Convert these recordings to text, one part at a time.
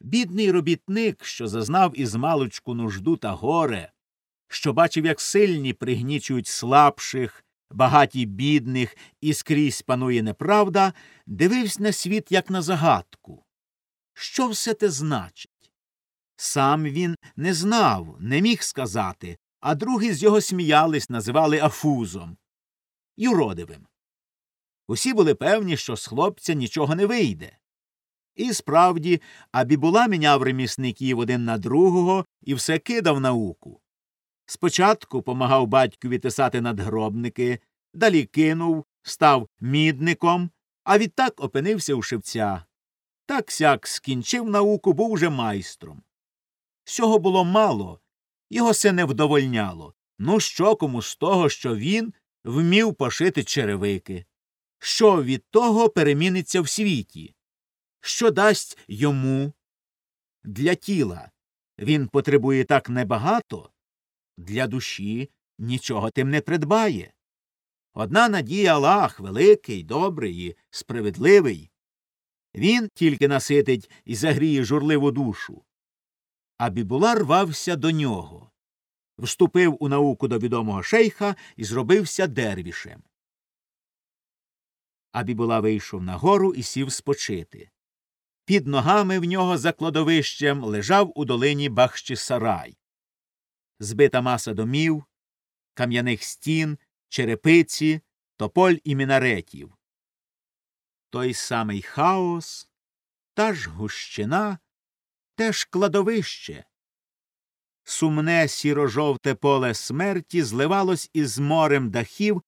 Бідний робітник, що зазнав із маличку нужду та горе, що бачив, як сильні пригнічують слабших, багаті бідних, і скрізь панує неправда, дивився на світ, як на загадку. Що все те значить? Сам він не знав, не міг сказати, а другі з його сміялись, називали афузом юродивим. Усі були певні, що з хлопця нічого не вийде. І справді, Абібула міняв ремісників один на другого і все кидав науку. Спочатку помагав батькові тисати надгробники, далі кинув, став мідником, а відтак опинився у шевця. Так сяк скінчив науку, був уже майстром. Всього було мало, його це не вдовольняло. Ну що кому з того, що він вмів пошити черевики? Що від того переміниться в світі? Що дасть йому для тіла? Він потребує так небагато, для душі нічого тим не придбає. Одна надія Аллах великий, добрий і справедливий. Він тільки наситить і загріє журливу душу. А Бібула рвався до нього, вступив у науку до відомого шейха і зробився дервішем. Абібула вийшов на гору і сів спочити. Під ногами в нього за кладовищем лежав у долині Бахчі сарай. Збита маса домів, кам'яних стін, черепиці, тополь і мінаретів. Той самий хаос, та ж гущина, те ж кладовище. Сумне сіро-жовте поле смерті зливалось із морем дахів,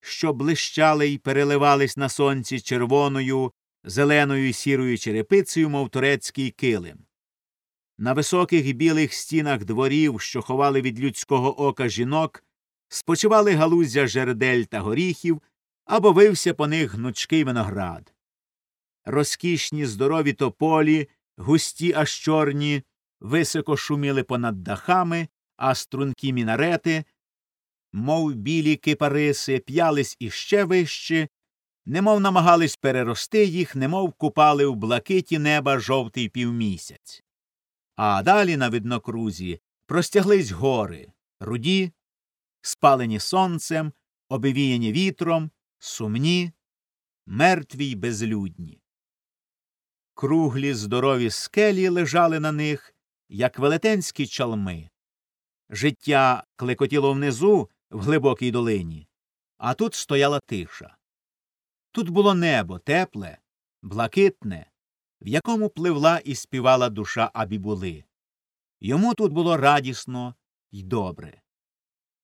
що блищали й переливались на сонці червоною, зеленою і сірою черепицею, мов турецький килим. На високих білих стінах дворів, що ховали від людського ока жінок, спочивали галузя жердель та горіхів або вився по них гнучкий виноград. Розкішні здорові тополі, густі аж чорні, високо шуміли понад дахами, а стрункі мінарети, мов білі кипариси, п'ялись іще вище, немов намагались перерости їх, немов купали в блакиті неба жовтий півмісяць. А далі на виднокрузі простяглись гори, руді, спалені сонцем, обивіяні вітром, сумні, мертві й безлюдні. Круглі здорові скелі лежали на них, як велетенські чалми. Життя клекотіло внизу в глибокій долині, а тут стояла тиша. Тут було небо тепле, блакитне, в якому пливла і співала душа Абібули. Йому тут було радісно й добре.